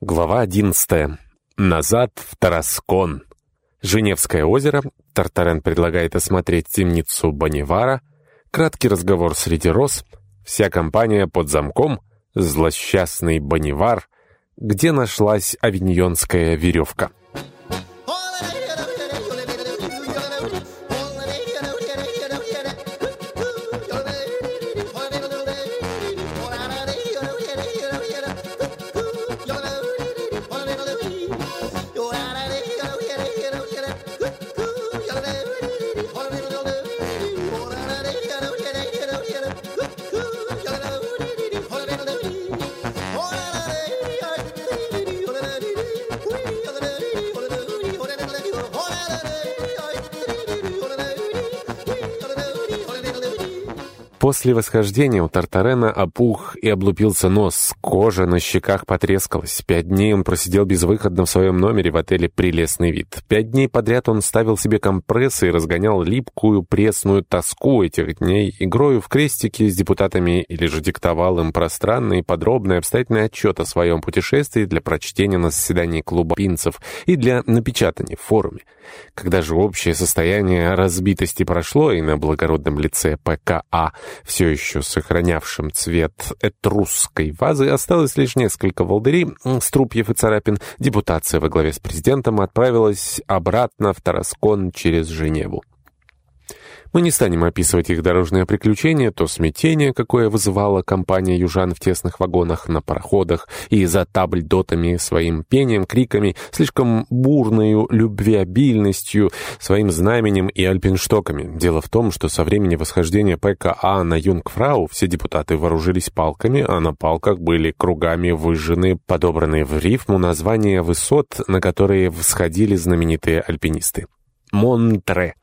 Глава 11. Назад в Тараскон. Женевское озеро. Тартарен предлагает осмотреть темницу Бонивара. Краткий разговор среди роз. Вся компания под замком. Злосчастный Бонивар. Где нашлась авиньонская веревка. После восхождения у Тартарена опух и облупился нос, кожа на щеках потрескалась. Пять дней он просидел безвыходно в своем номере в отеле «Прелестный вид». Пять дней подряд он ставил себе компрессы и разгонял липкую пресную тоску этих дней, игрою в крестики с депутатами или же диктовал им пространный, подробный, обстоятельный отчет о своем путешествии для прочтения на заседании клуба пинцев и для напечатания в форуме. Когда же общее состояние разбитости прошло, и на благородном лице ПКА все еще сохранявшим цвет этрусской вазы, осталось лишь несколько волдырей, струпьев и царапин, депутация во главе с президентом отправилась обратно в Тараскон через Женеву. Мы не станем описывать их дорожные приключения, то смятение, какое вызывала компания южан в тесных вагонах на пароходах и за табльдотами своим пением, криками, слишком бурною любвеобильностью, своим знаменем и альпинштоками. Дело в том, что со времени восхождения ПКА на Юнгфрау все депутаты вооружились палками, а на палках были кругами выжжены, подобранные в рифму названия высот, на которые всходили знаменитые альпинисты. Монтре.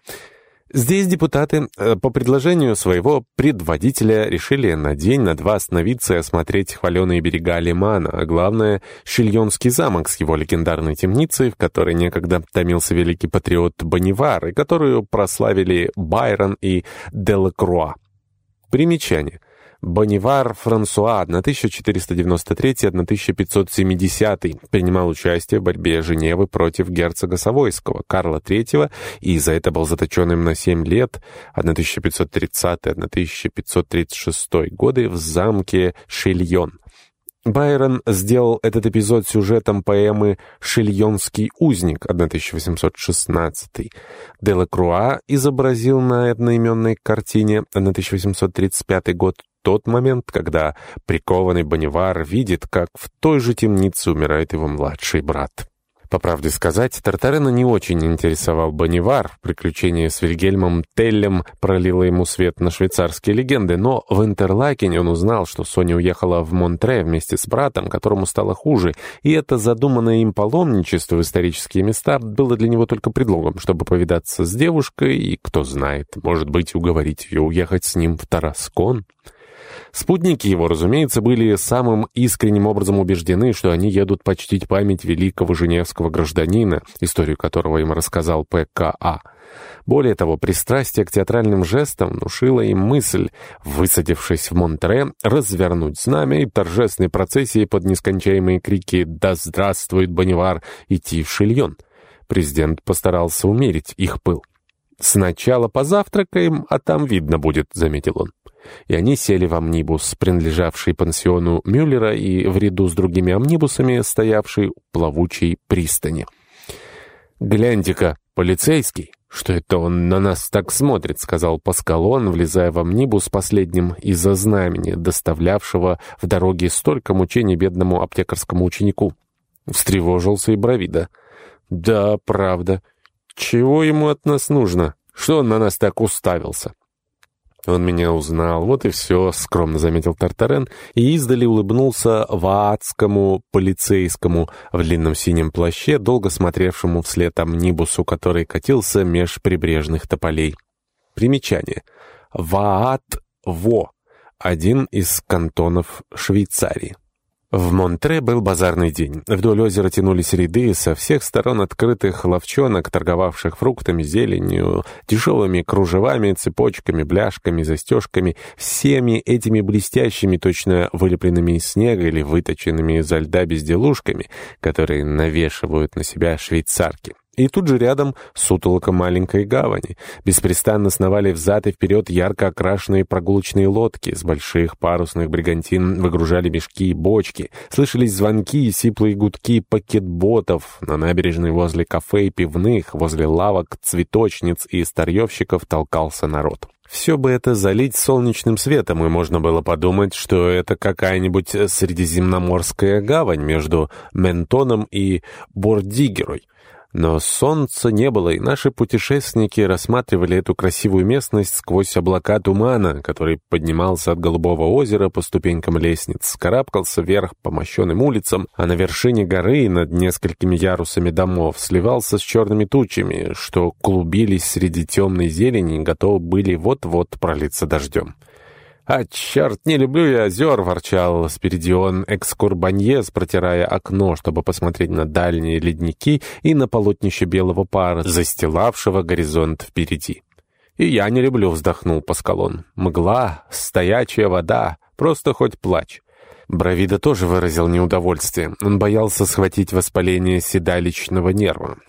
Здесь депутаты э, по предложению своего предводителя решили на день, на два остановиться и осмотреть хваленые берега Лимана, а главное — Шильонский замок с его легендарной темницей, в которой некогда томился великий патриот Бонивар, и которую прославили Байрон и Делакруа. Примечание. Бонивар Франсуа 1493-1570 принимал участие в борьбе Женевы против герцога Савойского Карла III и за это был заточенным на 7 лет 1530-1536 годы в замке Шильон. Байрон сделал этот эпизод сюжетом поэмы «Шильонский узник» 1816. Делакруа изобразил на одноименной картине 1835 год тот момент, когда прикованный Бонивар видит, как в той же темнице умирает его младший брат. По правде сказать, Тартарена не очень интересовал Бонивар. Приключение с Вильгельмом Теллем пролило ему свет на швейцарские легенды, но в Интерлакене он узнал, что Соня уехала в Монтре вместе с братом, которому стало хуже, и это задуманное им паломничество в исторические места было для него только предлогом, чтобы повидаться с девушкой и, кто знает, может быть, уговорить ее уехать с ним в Тараскон. Спутники его, разумеется, были самым искренним образом убеждены, что они едут почтить память великого женевского гражданина, историю которого им рассказал П.К.А. Более того, пристрастие к театральным жестам внушило им мысль, высадившись в Монтре, развернуть знамя и торжественной процессии под нескончаемые крики «Да здравствует Бонивар!» идти в Шильон. Президент постарался умерить их пыл. «Сначала позавтракаем, а там видно будет», — заметил он и они сели в амнибус, принадлежавший пансиону Мюллера и в ряду с другими амнибусами, стоявший у плавучей пристани. «Гляньте-ка, полицейский!» «Что это он на нас так смотрит?» — сказал Паскалон, влезая в амнибус последним из-за знамени, доставлявшего в дороге столько мучений бедному аптекарскому ученику. Встревожился и Бравида. «Да, правда. Чего ему от нас нужно? Что он на нас так уставился?» «Он меня узнал, вот и все», — скромно заметил Тартарен, и издали улыбнулся ваадскому полицейскому в длинном синем плаще, долго смотревшему вслед амнибусу, который катился меж прибрежных тополей. Примечание. Ваат-Во — один из кантонов Швейцарии. В Монтре был базарный день. Вдоль озера тянулись ряды со всех сторон открытых ловчонок, торговавших фруктами, зеленью, дешевыми кружевами, цепочками, бляшками, застежками, всеми этими блестящими, точно вылепленными из снега или выточенными изо льда безделушками, которые навешивают на себя швейцарки. И тут же рядом сутолока маленькой гавани. Беспрестанно сновали взад и вперед ярко окрашенные прогулочные лодки. С больших парусных бригантин выгружали мешки и бочки. Слышались звонки и сиплые гудки пакетботов. На набережной возле кафе и пивных, возле лавок, цветочниц и старьевщиков толкался народ. Все бы это залить солнечным светом, и можно было подумать, что это какая-нибудь средиземноморская гавань между Ментоном и Бордигерой. Но солнца не было, и наши путешественники рассматривали эту красивую местность сквозь облака тумана, который поднимался от Голубого озера по ступенькам лестниц, карабкался вверх по мощенным улицам, а на вершине горы над несколькими ярусами домов сливался с черными тучами, что клубились среди темной зелени и готовы были вот-вот пролиться дождем. «А, черт, не люблю я озер!» — ворчал Спиридион Экскурбаньес, протирая окно, чтобы посмотреть на дальние ледники и на полотнище белого пара, застилавшего горизонт впереди. «И я не люблю», — вздохнул Паскалон. «Мгла, стоячая вода, просто хоть плачь». Бравида тоже выразил неудовольствие. Он боялся схватить воспаление седалищного нерва.